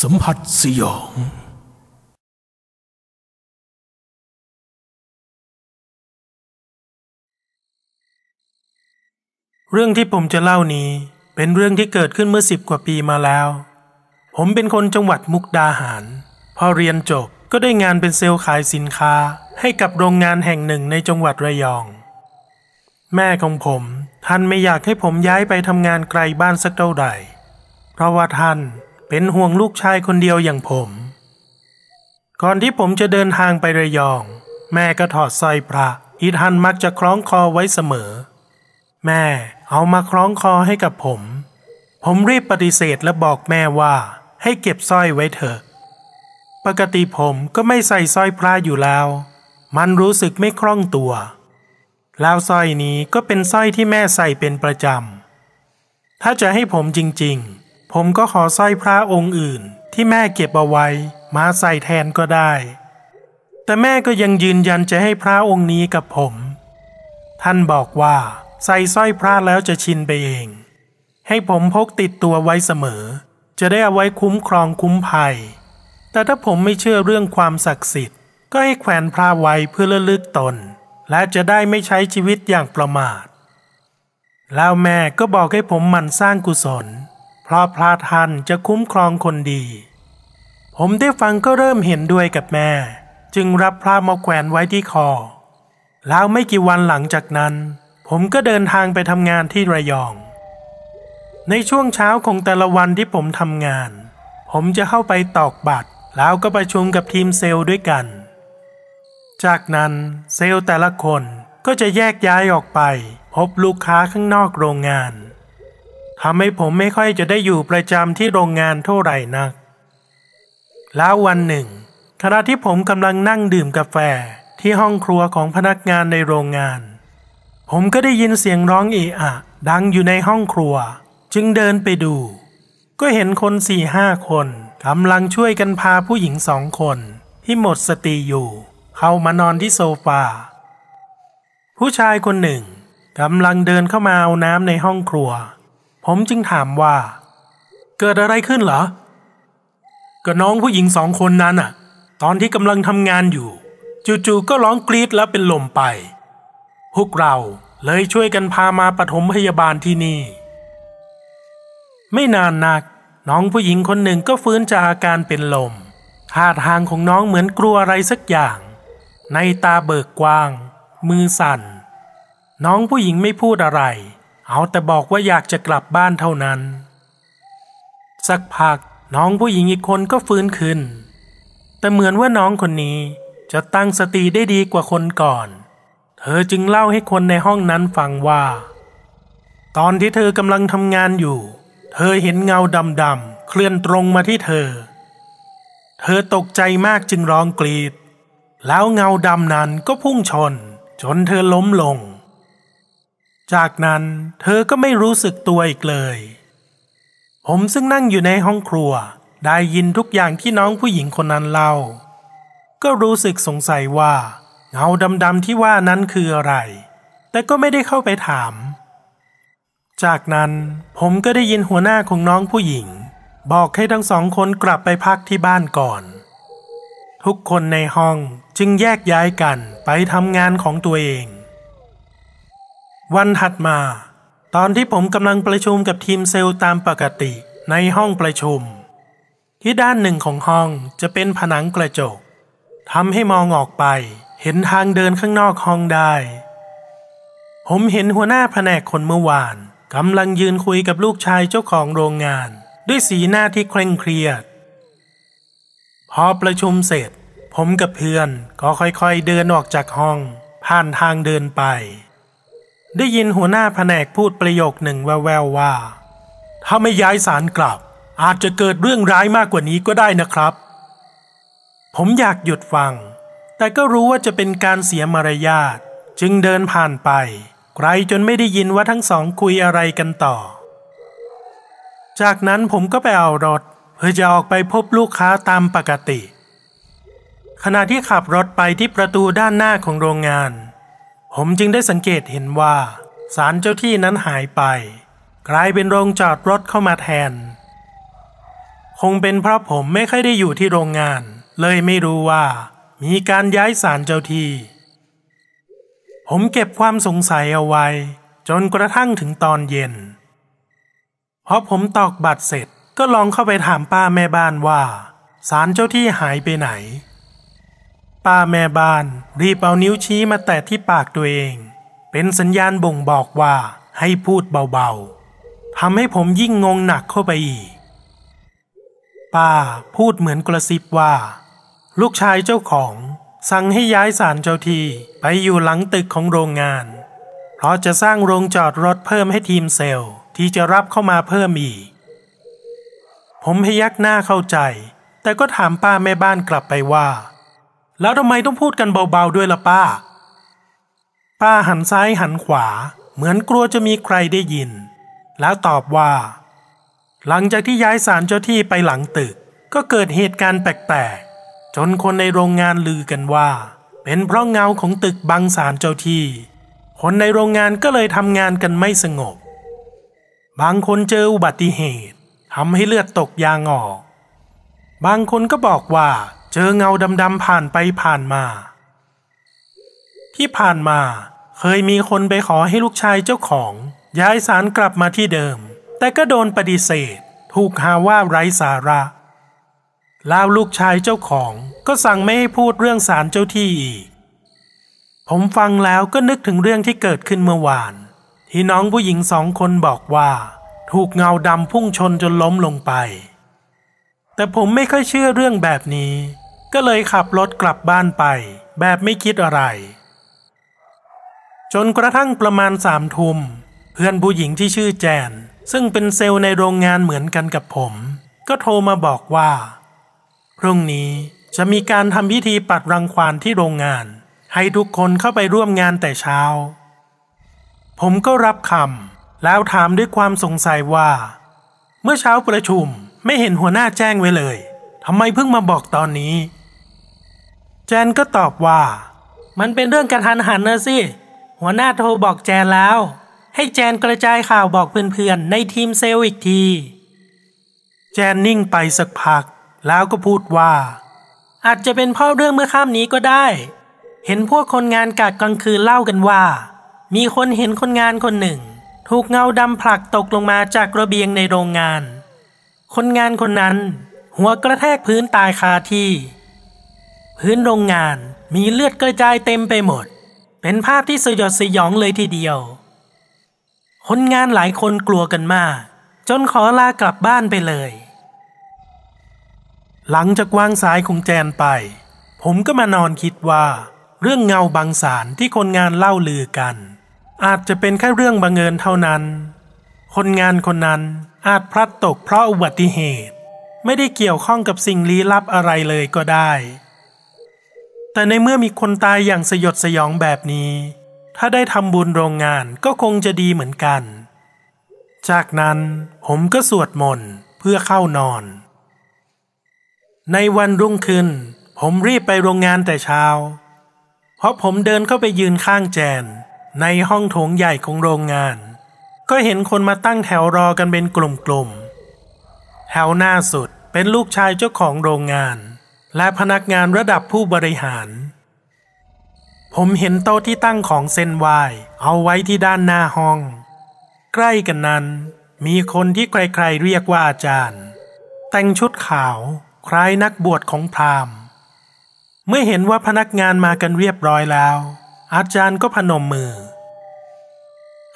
สัมผัสสยอง เรื่องที่ผมจะเล่านี้เป็นเรื่องที่เกิดขึ้นเมื่อสิบกว่าปีมาแล้ว ผมเป็นคนจังหวัดมุกดาหาร พอเรียนจบก็ได้งานเป็นเซลล์ขายสินค้าให้กับโรงงานแห่งหนึ่งในจังหวัดระยอง แม่ของผมท่านไม่อยากให้ผมย้ายไปทำงานไกลบ้านสักเท่าใดเพราะว่าท่าน เป็นห่วงลูกชายคนเดียวอย่างผม ก่อนที่ผมจะเดินทางไประยอง แม่ก็ถอดสร้อยพระที่ท่านมักจะคล้องคอไว้เสมอ แม่เอามาคล้องคอให้กับผม ผมรีบปฏิเสธและบอกแม่ว่าให้เก็บสร้อยไว้เถอะ ปกติผมก็ไม่ใส่สร้อยพระอยู่แล้ว มันรู้สึกไม่คล่องตัว แล้วสร้อยนี้ก็เป็นสร้อยที่แม่ใส่เป็นประจำถ้าจะให้ผมจริงๆ ผมก็ขอสร้อยพระองค์อื่น ที่แม่เก็บเอาไว้มาใส่แทนก็ได้ แต่แม่ก็ยังยืนยันจะให้พระองค์นี้กับผม ท่านบอกว่าใส่สร้อยพระแล้วจะชินไปเอง ให้ผมพกติดตัวไว้เสมอ จะได้เอาไว้คุ้มครองคุ้มภัย แต่ถ้าผมไม่เชื่อเรื่องความศักดิ์สิทธิ์ ก็ให้แขวนพระไว้เพื่อระลึกตน และจะได้ไม่ใช้ชีวิตอย่างประมาทแล้วแม่ก็บอกให้ผมหมั่นสร้างกุศล เพราะพระท่านจะคุ้มครองคนดี ผมได้ฟังก็เริ่มเห็นด้วยกับแม่ จึงรับพระมาแขวนไว้ที่คอ แล้วไม่กี่วันหลังจากนั้น ผมก็เดินทางไปทำงานที่ระยอง ในช่วงเช้าของแต่ละวันที่ผมทำงาน ผมจะเข้าไปตอกบัตร แล้วก็ประชุมกับทีมเซลล์ด้วยกัน จากนั้นเซลล์แต่ละคนก็จะแยกย้ายออกไป พบลูกค้าข้างนอกโรงงาน ทำให้ผมไม่ค่อยจะได้อยู่ประจำที่โรงงานเท่าไหร่นัก แล้ววันหนึ่งขณะที่ผมกำลังนั่งดื่มกาแฟที่ห้องครัวของพนักงานในโรงงาน ผมก็ได้ยินเสียงร้องเอะอะ ดังอยู่ในห้องครัว จึงเดินไปดู ก็เห็นคนสี่ห้าคนกำลังช่วยกันพาผู้หญิงสองคน ที่หมดสติอยู่ เข้ามานอนที่โซฟา ผู้ชายคนหนึ่งกำลังเดินเข้ามาเอาน้ำในห้องครัว ผมจึงถามว่า เกิดอะไรขึ้นเหรอ ก็น้องผู้หญิงสองคนนั้นอะตอนที่กำลังทำงานอยู่ จู่ๆก็ร้องกรีดแล้วเป็นลมไป พวกเราเลยช่วยกันพามาปฐมพยาบาลที่นี่ ไม่นานนัก น้องผู้หญิงคนหนึ่งก็ฟื้นจากอาการเป็นลมท่าทางของน้องเหมือนกลัวอะไรสักอย่าง ในตาเบิกกว้าง มือสั่น น้องผู้หญิงไม่พูดอะไร เอาแต่บอกว่าอยากจะกลับบ้านเท่านั้น สักพักน้องผู้หญิงอีกคนก็ฟื้นขึ้น แต่เหมือนว่าน้องคนนี้จะตั้งสติได้ดีกว่าคนก่อน เธอจึงเล่าให้คนในห้องนั้นฟังว่า ตอนที่เธอกำลังทำงานอยู่ เธอเห็นเงาดำๆเคลื่อนตรงมาที่เธอ เธอตกใจมากจึงร้องกรีด แล้วเงาดำนั้นก็พุ่งชน จนเธอล้มลง จากนั้นเธอก็ไม่รู้สึกตัวอีกเลย ผมซึ่งนั่งอยู่ในห้องครัว ได้ยินทุกอย่างที่น้องผู้หญิงคนนั้นเล่า ก็รู้สึกสงสัยว่า เงาดำๆที่ว่านั้นคืออะไร แต่ก็ไม่ได้เข้าไปถาม จากนั้นผมก็ได้ยินหัวหน้าของน้องผู้หญิง บอกให้ทั้งสองคนกลับไปพักที่บ้านก่อน ทุกคนในห้องจึงแยกย้ายกันไปทำงานของตัวเอง วันถัดมา ตอนที่ผมกำลังประชุมกับทีมเซลล์ตามปกติในห้องประชุม ที่ด้านหนึ่งของห้องจะเป็นผนังกระจกทำให้มองออกไป เห็นทางเดินข้างนอกห้องได้ ผมเห็นหัวหน้าแผนกคนเมื่อวานกำลังยืนคุยกับลูกชายเจ้าของโรงงาน ด้วยสีหน้าที่เคร่งเครียด พอประชุมเสร็จ ผมกับเพื่อนก็ค่อยๆเดินออกจากห้อง ผ่านทางเดินไป ได้ยินหัวหน้าแผนกพูดประโยคหนึ่งแววๆว่า ถ้าไม่ย้ายสารกลับ อาจจะเกิดเรื่องร้ายมากกว่านี้ก็ได้นะครับ ผมอยากหยุดฟัง แต่ก็รู้ว่าจะเป็นการเสียมารยาทจึงเดินผ่านไปไกลจนไม่ได้ยินว่าทั้งสองคุยอะไรกันต่อ จากนั้นผมก็ไปเอารถ เพื่อจะออกไปพบลูกค้าตามปกติ ขณะที่ขับรถไปที่ประตูด้านหน้าของโรงงาน ผมจึงได้สังเกตเห็นว่าศาลเจ้าที่นั้นหายไป กลายเป็นโรงจอดรถเข้ามาแทน คงเป็นเพราะผมไม่ค่อยได้อยู่ที่โรงงาน เลยไม่รู้ว่า มีการย้ายสารเจ้าที่ ผมเก็บความสงสัยเอาไว้ จนกระทั่งถึงตอนเย็นพอผมตอกบัตรเสร็จก็ลองเข้าไปถามป้าแม่บ้านว่าสารเจ้าที่หายไปไหน ป้าแม่บ้าน รีบเอานิ้วชี้มาแตะที่ปากตัวเอง เป็นสัญญาณบ่งบอกว่าให้พูดเบาๆทำให้ผมยิ่งงงหนักเข้าไปอีก ป้าพูดเหมือนกระซิบว่า ลูกชายเจ้าของสั่งให้ย้ายสารเจ้าที่ไปอยู่หลังตึกของโรงงาน เพราะจะสร้างโรงจอดรถเพิ่มให้ทีมเซลล์ที่จะรับเข้ามาเพิ่มอีก ผมพยักหน้าเข้าใจ แต่ก็ถามป้าแม่บ้านกลับไปว่า แล้วทำไมต้องพูดกันเบาๆด้วยล่ะป้า ป้าหันซ้ายหันขวา เหมือนกลัวจะมีใครได้ยิน แล้วตอบว่า หลังจากที่ย้ายสารเจ้าที่ไปหลังตึก ก็เกิดเหตุการณ์แปลกๆ จนคนในโรงงานลือกันว่า เป็นเพราะเงาของตึกบังสารเจ้าที่ คนในโรงงานก็เลยทำงานกันไม่สงบ บางคนเจออุบัติเหตุทำให้เลือดตกยางออก บางคนก็บอกว่า เจอเงาดำๆผ่านไปผ่านมา ที่ผ่านมาเคยมีคนไปขอให้ลูกชายเจ้าของ ย้ายสารกลับมาที่เดิม แต่ก็โดนปฏิเสธ ถูกหาว่าไร้สาระล้วลูกชายเจ้าของก็สั่งไม่ให้พูดเรื่องสารเจ้าที่อีก ผมฟังแล้วก็นึกถึงเรื่องที่เกิดขึ้นเมื่อวาน ที่น้องผู้หญิงสองคนบอกว่า ถูกเงาดำพุ่งชนจนล้มลงไป แต่ผมไม่ค่อยเชื่อเรื่องแบบนี้ ก็เลยขับรถกลับบ้านไป แบบไม่คิดอะไร จนกระทั่งประมาณสามทุ่มเพื่อนผู้หญิงที่ชื่อแจน ซึ่งเป็นเซลล์ในโรงงานเหมือนกันกับผม ก็โทรมาบอกว่า พรุ่งนี้จะมีการทำพิธีปัดรังควานที่โรงงาน ให้ทุกคนเข้าไปร่วมงานแต่เช้า ผมก็รับคำแล้วถามด้วยความสงสัยว่า เมื่อเช้าประชุมไม่เห็นหัวหน้าแจ้งไว้เลยทำไมเพิ่งมาบอกตอนนี้ จนก็ตอบว่า มันเป็นเรื่องกระทันหันนะสิ หัวหน้าโทรบอกแจนแล้ว ให้แจนกระจายข่าวบอกเพื่อนๆในทีมเซลล์อีกที แจนนิ่งไปสักพัก แล้วก็พูดว่า อาจจะเป็นเพ่อเรื่องเมื่อค่ำนี้ก็ได้ เห็นพวกคนงานกะกลางคืนเล่ากันว่า มีคนเห็นคนงานคนหนึ่ง ถูกเงาดำผลักตกลงมาจากระเบียงในโรงงาน คนงานคนนั้น หัวกระแทกพื้นตายคาที่ พื้นโรงงานมีเลือดกระจายเต็มไปหมด เป็นภาพที่สยดสยองเลยทีเดียว คนงานหลายคนกลัวกันมาก จนขอลากลับบ้านไปเลย หลังจากวางสายของแจนไป ผมก็มานอนคิดว่า เรื่องเงาบางสารที่คนงานเล่าลือกัน อาจจะเป็นแค่เรื่องบังเอิญเท่านั้น คนงานคนนั้นอาจพลัดตกเพราะอุบัติเหตุ ไม่ได้เกี่ยวข้องกับสิ่งลี้ลับอะไรเลยก็ได้ แต่ในเมื่อมีคนตายอย่างสยดสยองแบบนี้ ถ้าได้ทำบุญโรงงานก็คงจะดีเหมือนกัน จากนั้นผมก็สวดมนต์เพื่อเข้านอน ในวันรุ่งขึ้น ผมรีบไปโรงงานแต่เช้า เพราะผมเดินเข้าไปยืนข้างแจน ในห้องโถงใหญ่ของโรงงาน ก็เห็นคนมาตั้งแถวรอกันเป็นกลุ่มๆ แถวหน้าสุดเป็นลูกชายเจ้าของโรงงาน และพนักงานระดับผู้บริหาร ผมเห็นโต๊ะที่ตั้งของเส้นไวเอาไว้ที่ด้านหน้าห้อง ใกล้กันนั้น มีคนที่ใครๆเรียกว่าอาจารย์ แต่งชุดขาวคล้ายนักบวชของพราหมณ์ เมื่อเห็นว่าพนักงานมากันเรียบร้อยแล้ว อาจารย์ก็พนมมือ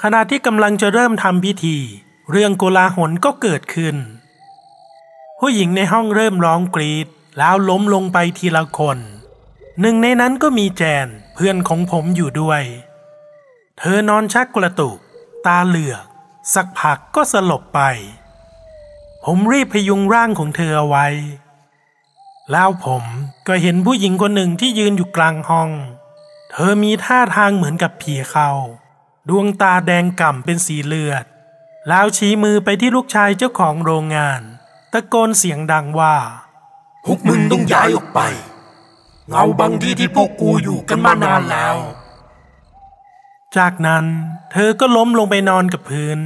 ขณะที่กำลังจะเริ่มทำพิธี เรื่องโกลาหลก็เกิดขึ้น ผู้หญิงในห้องเริ่มร้องกรีด แล้วล้มลงไปทีละคน หนึ่งในนั้นก็มีแจนเพื่อนของผมอยู่ด้วย เธอนอนชักกระตุก ตาเหลือก สักพักก็สลบไป ผมรีบพยุงร่างของเธอเอาไว้ แล้วผมก็เห็นผู้หญิงคนหนึ่งที่ยืนอยู่กลางห้อง เธอมีท่าทางเหมือนกับผีเขาดวงตาแดงก่ำเป็นสีเลือด แล้วชี้มือไปที่ลูกชายเจ้าของโรงงาน ตะโกนเสียงดังว่า พวกมึงต้องย้ายออกไป เงาบางที่ที่พวกกูอยู่กันมานานแล้ว จากนั้นเธอก็ล้มลงไปนอนกับพื้น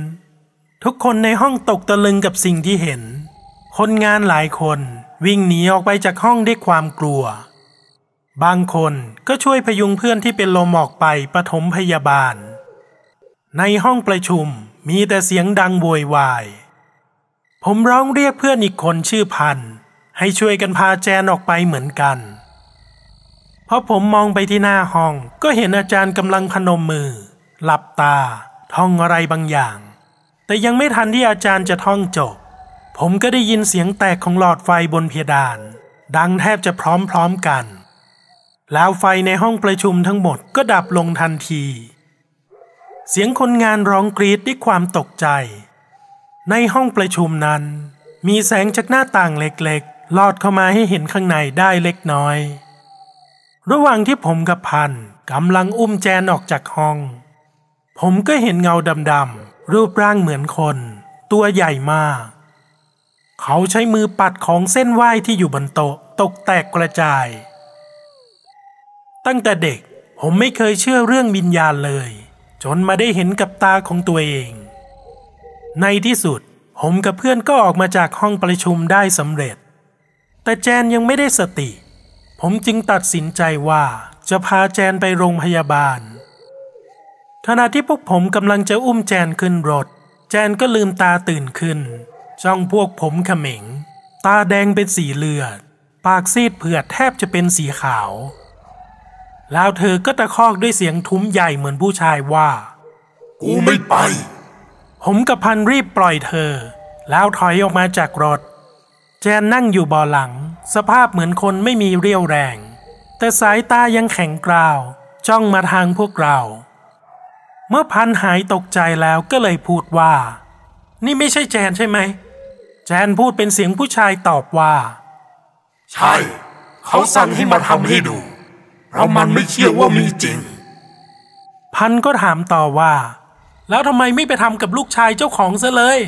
ทุกคนในห้องตกตะลึงกับสิ่งที่เห็น คนงานหลายคนวิ่งหนีออกไปจากห้องด้วยความกลัว บางคนก็ช่วยพยุงเพื่อนที่เป็นลมออกไปปฐมพยาบาล ในห้องประชุมมีแต่เสียงดังโวยวาย ผมร้องเรียกเพื่อนอีกคนชื่อพัน ให้ช่วยกันพาแจนออกไปเหมือนกันพอผมมองไปที่หน้าห้องก็เห็นอาจารย์กำลังพนมมือ หลับตา ท่องอะไรบางอย่าง แต่ยังไม่ทันที่อาจารย์จะท่องจบ ผมก็ได้ยินเสียงแตกของหลอดไฟบนเพดาน ดังแทบจะพร้อมๆกัน แล้วไฟในห้องประชุมทั้งหมดก็ดับลงทันที เสียงคนงานร้องกรีดด้วยความตกใจ ในห้องประชุมนั้น มีแสงจากหน้าต่างเล็กๆ ลอดเข้ามาให้เห็นข้างในได้เล็กน้อย ระหว่างที่ผมกับพันกำลังอุ้มแจนออกจากห้อง ผมก็เห็นเงาดำๆรูปร่างเหมือนคน ตัวใหญ่มาก เขาใช้มือปัดของเส้นไหว้ที่อยู่บนโต๊ะตกแตกกระจาย ตั้งแต่เด็กผมไม่เคยเชื่อเรื่องวิญญาณเลย จนมาได้เห็นกับตาของตัวเอง ในที่สุดผมกับเพื่อนก็ออกมาจากห้องประชุมได้สำเร็จ แต่แจนยังไม่ได้สติ ผมจึงตัดสินใจว่าจะพาแจนไปโรงพยาบาล ขณะที่พวกผมกำลังจะอุ้มแจนขึ้นรถ แจนก็ลืมตาตื่นขึ้น จ้องพวกผมเขม็ง ตาแดงเป็นสีเลือด ปากซีดเผือดแทบจะเป็นสีขาว แล้วเธอก็ตะคอกด้วยเสียงทุ้มใหญ่เหมือนผู้ชายว่า กูไม่ไป ผมกับพันรีบปล่อยเธอ แล้วถอยออกมาจากรถ แจนนั่งอยู่บ่อหลัง สภาพเหมือนคนไม่มีเรี่ยวแรง แต่สายตายังแข็งกร้าว จ้องมาทางพวกเรา เมื่อพันหายตกใจแล้วก็เลยพูดว่า นี่ไม่ใช่แจนใช่ไหม แจนพูดเป็นเสียงผู้ชายตอบว่า ใช่ เขาสั่งให้มาทำให้ดู เพราะมันไม่เชื่อว่ามีจริง พันก็ถามต่อว่า แล้วทำไมไม่ไปทำกับลูกชายเจ้าของซะเลย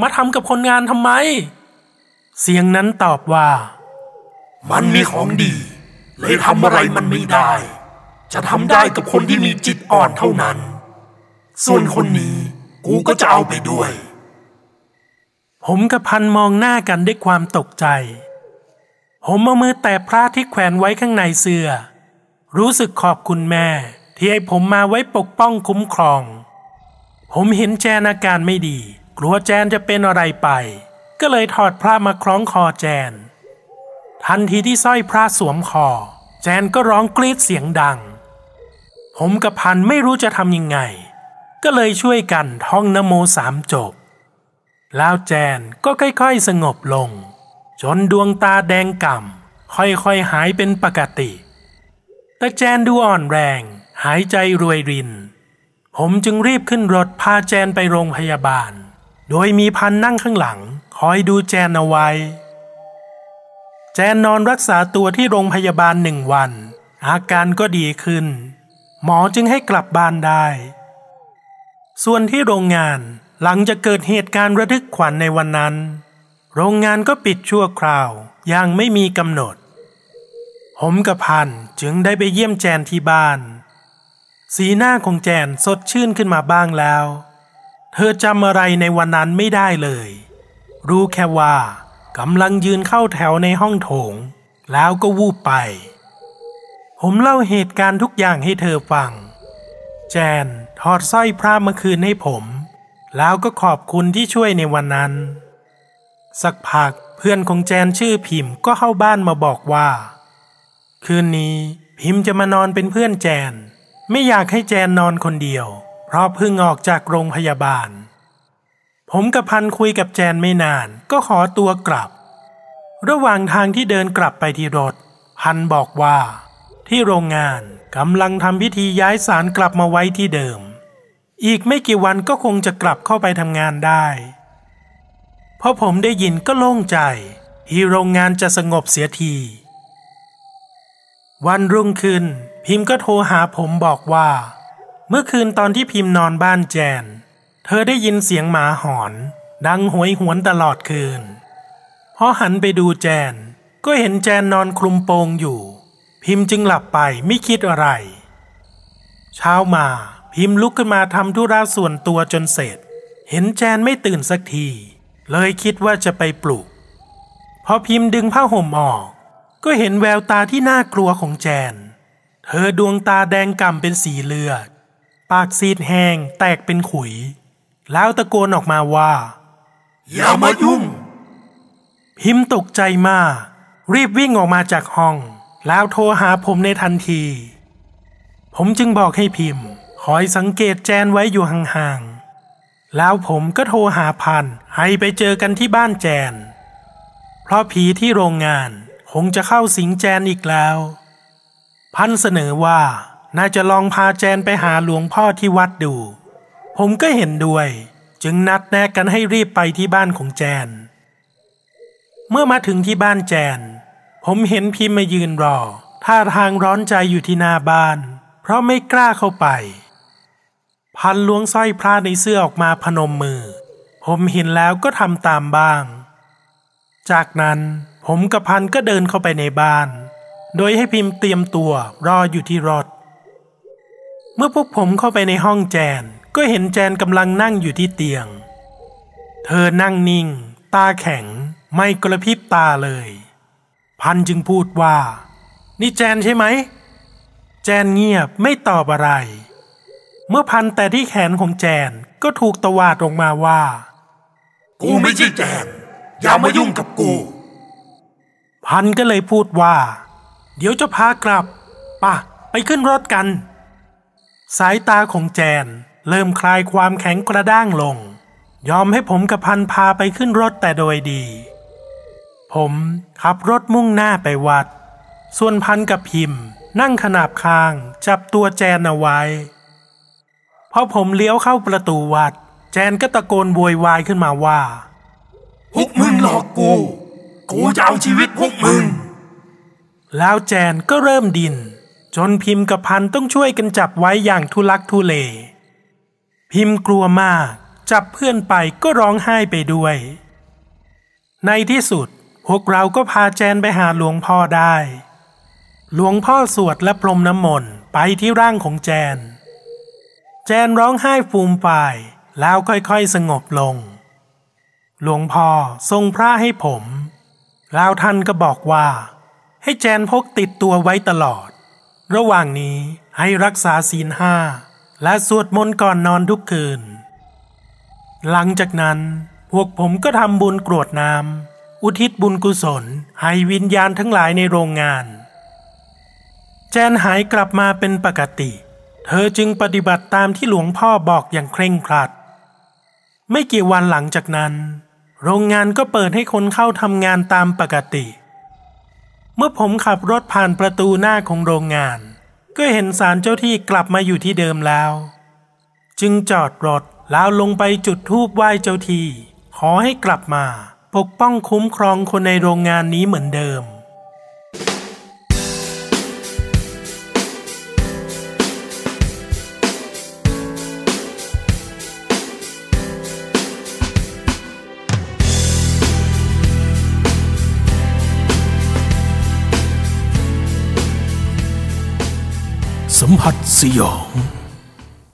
มาทำกับคนงานทำไม เสียงนั้นตอบว่า มันมีของดี เลยทำอะไรมันไม่ได้ จะทำได้กับคนที่มีจิตอ่อนเท่านั้น ส่วนคนนี้กูก็จะเอาไปด้วย ผมกับพันมองหน้ากันด้วยความตกใจ ผมเอามือแตะพระที่แขวนไว้ข้างในเสื้อ รู้สึกขอบคุณแม่ ที่ให้ผมมาไว้ปกป้องคุ้มครอง ผมเห็นแจนอาการไม่ดี กลัวแจนจะเป็นอะไรไป ก็เลยถอดพระมาคล้องคอแจน ทันทีที่สร้อยพระสวมคอ แจนก็ร้องกรีดเสียงดัง ผมกับพันไม่รู้จะทำยังไง ก็เลยช่วยกันท่องนโมสามจบ แล้วแจนก็ค่อยๆสงบลง จนดวงตาแดงก่ำค่อยๆหายเป็นปกติ แต่แจนดูอ่อนแรง หายใจรวยริน ผมจึงรีบขึ้นรถพาแจนไปโรงพยาบาล โดยมีพันนั่งข้างหลัง คอยดูแจนเอาไว้ แจนนอนรักษาตัวที่โรงพยาบาลหนึ่งวัน อาการก็ดีขึ้น หมอจึงให้กลับบ้านได้ ส่วนที่โรงงานหลังจะเกิดเหตุการณ์ระทึกขวัญในวันนั้น โรงงานก็ปิดชั่วคราวอย่างไม่มีกำหนด ผมกับพันจึงได้ไปเยี่ยมแจนที่บ้าน สีหน้าของแจนสดชื่นขึ้นมาบ้างแล้ว เธอจำอะไรในวันนั้นไม่ได้เลย รู้แค่ว่ากำลังยืนเข้าแถวในห้องโถง แล้วก็วูบไป ผมเล่าเหตุการณ์ทุกอย่างให้เธอฟัง แจนถอดสร้อยพระมาคืนให้ผม แล้วก็ขอบคุณที่ช่วยในวันนั้น สักพักเพื่อนของแจนชื่อพิมพ์ก็เข้าบ้านมาบอกว่า คืนนี้พิมพ์จะมานอนเป็นเพื่อนแจน ไม่อยากให้แจนนอนคนเดียว เพราะเพิ่งออกจากโรงพยาบาล ผมกับพันคุยกับแจนไม่นาน ก็ขอตัวกลับ ระหว่างทางที่เดินกลับไปที่รถ พันบอกว่า ที่โรงงานกำลังทำพิธีย้ายสารกลับมาไว้ที่เดิม อีกไม่กี่วันก็คงจะกลับเข้าไปทำงานได้พอผมได้ยินก็โล่งใจ ที่โรงงานจะสงบเสียที วันรุ่งขึ้นพิมพ์ก็โทรหาผมบอกว่า เมื่อคืนตอนที่พิมพ์นอนบ้านแจน เธอได้ยินเสียงหมาหอน ดังหวยหวนตลอดคืน พอหันไปดูแจน ก็เห็นแจนนอนคลุมโปงอยู่ พิมพ์จึงหลับไปไม่คิดอะไร เช้ามาพิมพ์ลุกขึ้นมาทำธุระส่วนตัวจนเสร็จ เห็นแจนไม่ตื่นสักที เลยคิดว่าจะไปปลุก พอพิมพ์ดึงผ้าห่มออก ก็เห็นแววตาที่น่ากลัวของแจน เธอดวงตาแดงก่ำเป็นสีเลือด ปากซีดแห้งแตกเป็นขุย แล้วตะโกนออกมาว่า อย่ามายุ่ง พิมพ์ตกใจมาก รีบวิ่งออกมาจากห้อง แล้วโทรหาผมในทันที ผมจึงบอกให้พิมพ์คอยสังเกตแจนไว้อยู่ห่างๆ แล้วผมก็โทรหาพันให้ไปเจอกันที่บ้านแจน เพราะผีที่โรงงานคงจะเข้าสิงแจนอีกแล้ว พันเสนอว่าน่าจะลองพาแจนไปหาหลวงพ่อที่วัดดู ผมก็เห็นด้วย จึงนัดแนะกันให้รีบไปที่บ้านของแจน เมื่อมาถึงที่บ้านแจน ผมเห็นพิมพ์มายืนรอ ท่าทางร้อนใจอยู่ที่หน้าบ้าน เพราะไม่กล้าเข้าไป พันล้วงสร้อยพระในเสื้อออกมาพนมมือ ผมเห็นแล้วก็ทำตามบ้าง จากนั้นผมกับพันก็เดินเข้าไปในบ้าน โดยให้พิมพ์เตรียมตัวรออยู่ที่รถ เมื่อพวกผมเข้าไปในห้องแจน ก็เห็นแจนกำลังนั่งอยู่ที่เตียง เธอนั่งนิ่ง ตาแข็ง ไม่กระพริบตาเลย พันจึงพูดว่า นี่แจนใช่ไหม แจนเงียบไม่ตอบอะไร เมื่อพันแต่ที่แขนของแจนก็ถูกตวาดออกมาว่า กูไม่ใช่แจน อย่ามายุ่งกับกู พันก็เลยพูดว่า เดี๋ยวจะพากลับป่ะไปขึ้นรถกัน สายตาของแจน เริ่มคลายความแข็งกระด้างลง ยอมให้ผมกับพันพาไปขึ้นรถแต่โดยดี ผมขับรถมุ่งหน้าไปวัด ส่วนพันกับพิมพ์ นั่งขนาบคางจับตัวแจนเอาไว้พอผมเลี้ยวเข้าประตูวัด แจนก็ตะโกนโวยวายขึ้นมาว่าพวกมึงหลอกกู กูจะเอาชีวิตพวกมึง แล้วแจนก็เริ่มดิน จนพิมพ์กับพันต้องช่วยกันจับไว้อย่างทุลักทุเล พิมพ์กลัวมาก จับเพื่อนไปก็ร้องไห้ไปด้วย ในที่สุดพวกเราก็พาแจนไปหาหลวงพ่อได้ หลวงพ่อสวดและพรมน้ำมนต์ไปที่ร่างของแจน แจนร้องไห้ฟูมฟายแล้วค่อยๆสงบลง หลวงพ่อทรงพระให้ผม แล้วท่านก็บอกว่า ให้แจนพกติดตัวไว้ตลอด ระหว่างนี้ให้รักษาศีลห้า และสวดมนต์ก่อนนอนทุกคืน หลังจากนั้น พวกผมก็ทำบุญกรวดน้ำอุทิศบุญกุศลให้วิญญาณทั้งหลายในโรงงาน แจนหายกลับมาเป็นปกติ เธอจึงปฏิบัติตามที่หลวงพ่อบอกอย่างเคร่งครัด ไม่กี่วันหลังจากนั้น โรงงานก็เปิดให้คนเข้าทำงานตามปกติ เมื่อผมขับรถผ่านประตูหน้าของโรงงาน ก็เห็นสารเจ้าที่กลับมาอยู่ที่เดิมแล้ว จึงจอดรถแล้วลงไปจุดธูปไหว้เจ้าที่ ขอให้กลับมา ปกป้องคุ้มครองคนในโรงงานนี้เหมือนเดิม 発よ。